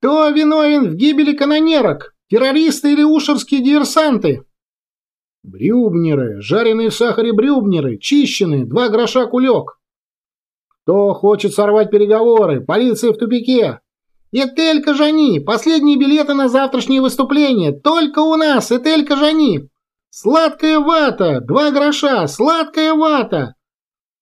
Кто виновен в гибели канонерок? Террористы или ушерские диверсанты? Брюбнеры, жареные в сахаре брюбнеры, чищенные, два гроша кулек. Кто хочет сорвать переговоры? Полиция в тупике. Этель Кажани, последние билеты на завтрашнее выступление. Только у нас, Этель Кажани. Сладкая вата, два гроша, сладкая вата.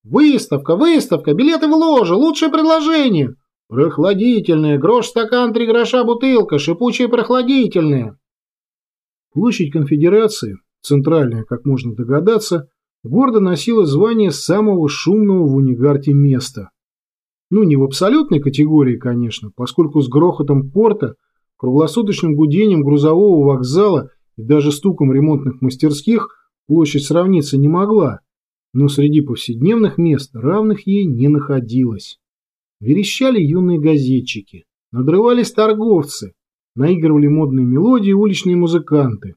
Выставка, выставка, билеты в ложе, лучшее предложение. Прохладительное, грош стакан, три гроша бутылка, шипучее прохладительное. Площадь конфедерации, центральная, как можно догадаться, гордо носила звание самого шумного в Унигарте места. Ну, не в абсолютной категории, конечно, поскольку с грохотом порта, круглосуточным гудением грузового вокзала и даже стуком ремонтных мастерских площадь сравниться не могла, но среди повседневных мест равных ей не находилось. Верещали юные газетчики, надрывались торговцы, наигрывали модные мелодии уличные музыканты.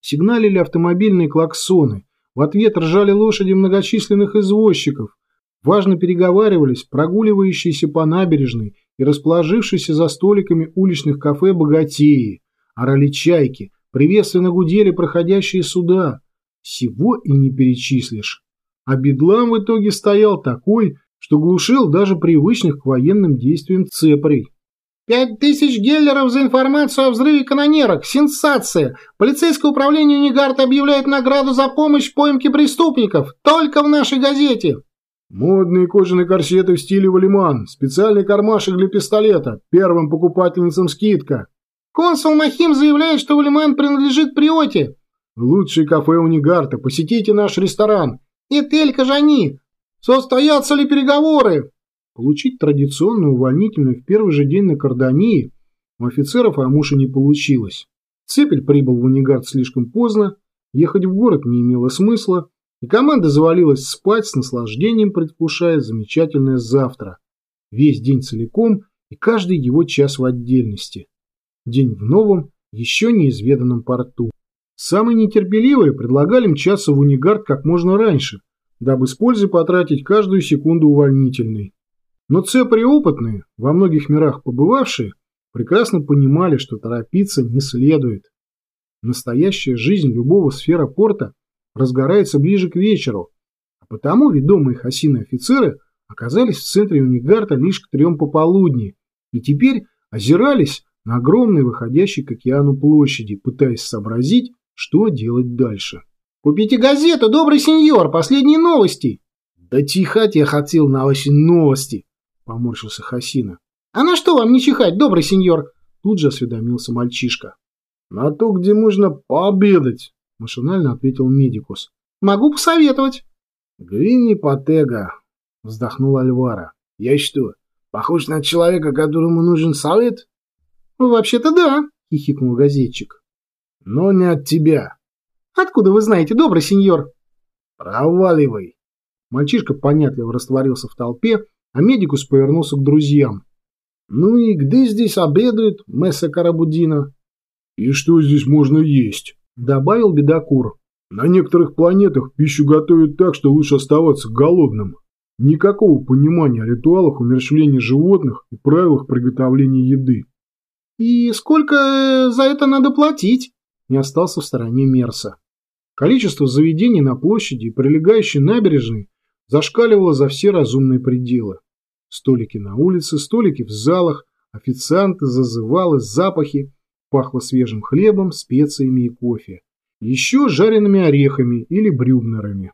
Сигналили автомобильные клаксоны, в ответ ржали лошади многочисленных извозчиков, важно переговаривались прогуливающиеся по набережной и расположившиеся за столиками уличных кафе богатеи, орали чайки, приветственно гудели проходящие суда. Всего и не перечислишь. А бедлам в итоге стоял такой, что глушил даже привычных к военным действиям цепарей. «Пять тысяч геллеров за информацию о взрыве канонерок! Сенсация! Полицейское управление Унигарта объявляет награду за помощь в поимке преступников! Только в нашей газете!» Модные кожаные корсеты в стиле Валиман, специальный кармашек для пистолета, первым покупательницам скидка. Консул Махим заявляет, что Валиман принадлежит Приоте. Лучшее кафе Унигарта, посетите наш ресторан. Этель Кажани, состоятся ли переговоры? Получить традиционную увольнительную в первый же день на Кардании у офицеров Амуша не получилось. Цепель прибыл в Унигард слишком поздно, ехать в город не имело смысла, и команда завалилась спать с наслаждением, предвкушая замечательное завтра. Весь день целиком и каждый его час в отдельности. День в новом, еще неизведанном порту. Самые нетерпеливые предлагали мчаться в Унигард как можно раньше, дабы с пользой потратить каждую секунду увольнительной. Но цепари опытные, во многих мирах побывавшие, прекрасно понимали, что торопиться не следует. Настоящая жизнь любого сфера порта разгорается ближе к вечеру, а потому ведомые хасины офицеры оказались в центре Унигарта лишь к трем пополудни и теперь озирались на огромной выходящей к океану площади, пытаясь сообразить, что делать дальше. «Купите газету, добрый сеньор, последние новости!» «Да чихать я хотел на ваши новости!» — поморщился Хасина. «А на что вам не чихать, добрый сеньор?» Тут же осведомился мальчишка. «На то, где можно пообедать!» Машинально ответил медикус. Могу посоветовать. Гвинни Патега, вздохнул Альвара. Я что, похож на человека, которому нужен совет? Вообще-то да, хихикнул газетчик. Но не от тебя. Откуда вы знаете, добрый сеньор? Проваливай. Мальчишка понятливо растворился в толпе, а медикус повернулся к друзьям. «Ну и где здесь обедают, месса Карабудина?» «И что здесь можно есть?» Добавил бедокур. На некоторых планетах пищу готовят так, что лучше оставаться голодным. Никакого понимания о ритуалах умерщвления животных и правилах приготовления еды. «И сколько э, за это надо платить?» Не остался в стороне Мерса. Количество заведений на площади и прилегающей набережной зашкаливало за все разумные пределы. Столики на улице, столики в залах, официанты, зазывалы, запахи, Пахло свежим хлебом, специями и кофе. Еще жареными орехами или брюбнерами.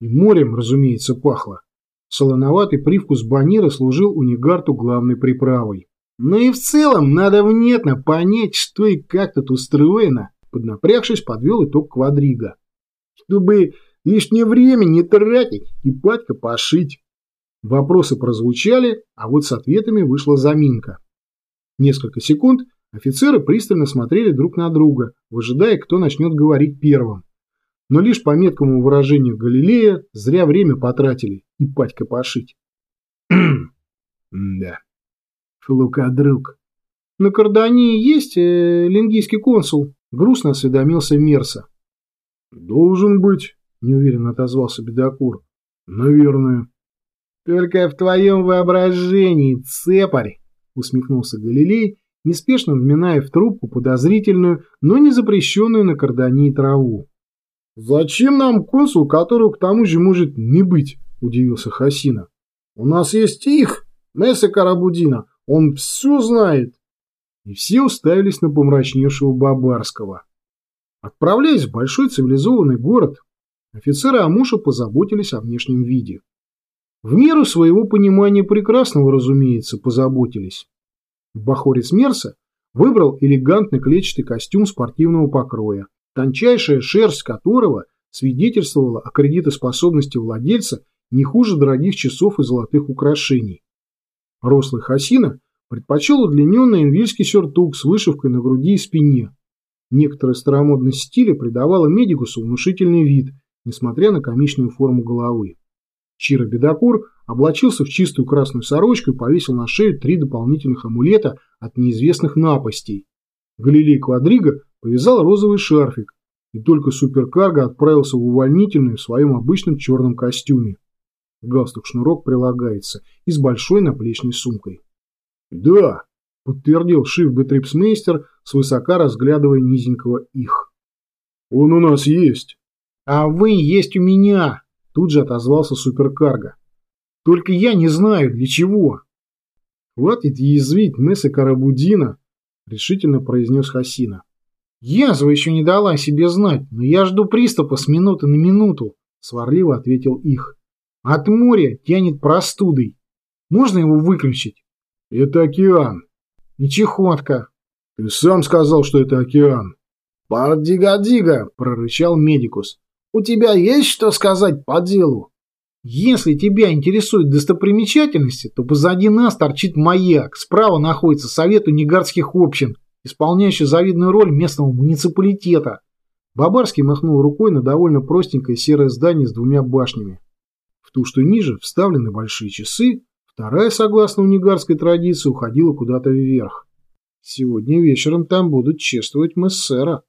И морем, разумеется, пахло. Солоноватый привкус банира служил у Негарту главной приправой. Ну и в целом надо внятно понять, что и как тут устроено, поднапрягшись, подвел итог квадрига. Чтобы лишнее время не тратить и патька пошить. Вопросы прозвучали, а вот с ответами вышла заминка. Несколько секунд, Офицеры пристально смотрели друг на друга, выжидая, кто начнет говорить первым. Но лишь по меткому выражению Галилея зря время потратили и патька пошить. да. Флука, друг. На Кардании есть э, лингийский консул? Грустно осведомился Мерса. Должен быть, неуверенно отозвался Бедокур. Наверное. Только в твоем воображении, цепарь, усмехнулся Галилей неспешно вминая в трубку подозрительную, но не запрещенную на кардании траву. «Зачем нам консул, которого к тому же может не быть?» – удивился Хасина. «У нас есть их, Месса Карабудина, он все знает». И все уставились на помрачневшего Бабарского. Отправляясь в большой цивилизованный город, офицеры Амуша позаботились о внешнем виде. В меру своего понимания прекрасного, разумеется, позаботились. Бахорец Мерса выбрал элегантный клетчатый костюм спортивного покроя, тончайшая шерсть которого свидетельствовала о кредитоспособности владельца не хуже дорогих часов и золотых украшений. Рослый Хасина предпочел удлиненный инвильский сюртук с вышивкой на груди и спине. Некоторая старомодность стиля придавала Медикусу внушительный вид, несмотря на комичную форму головы. Чиро Бедокур облачился в чистую красную сорочку и повесил на шею три дополнительных амулета от неизвестных напастей. Галилей Квадриго повязал розовый шарфик, и только суперкарго отправился в увольнительную в своем обычном черном костюме. Галстук-шнурок прилагается и с большой наплечной сумкой. «Да», — подтвердил Шиф Бетрипсмейстер, свысока разглядывая низенького их. «Он у нас есть». «А вы есть у меня», — тут же отозвался суперкарго. «Только я не знаю, для чего». «Хватит язвить Месса Карабудина», — решительно произнес Хасина. «Язва еще не дала о себе знать, но я жду приступа с минуты на минуту», — сварливо ответил их. «От моря тянет простудой. Можно его выключить?» «Это океан». «И чехотка». «Ты сам сказал, что это океан». «Пардига-дига», — прорычал Медикус. «У тебя есть что сказать по делу?» «Если тебя интересуют достопримечательности, то позади нас торчит маяк, справа находится Совет унигарских общин, исполняющий завидную роль местного муниципалитета». Бабарский махнул рукой на довольно простенькое серое здание с двумя башнями. В ту, что ниже, вставлены большие часы, вторая, согласно унигарской традиции, уходила куда-то вверх. Сегодня вечером там будут чествовать мессера.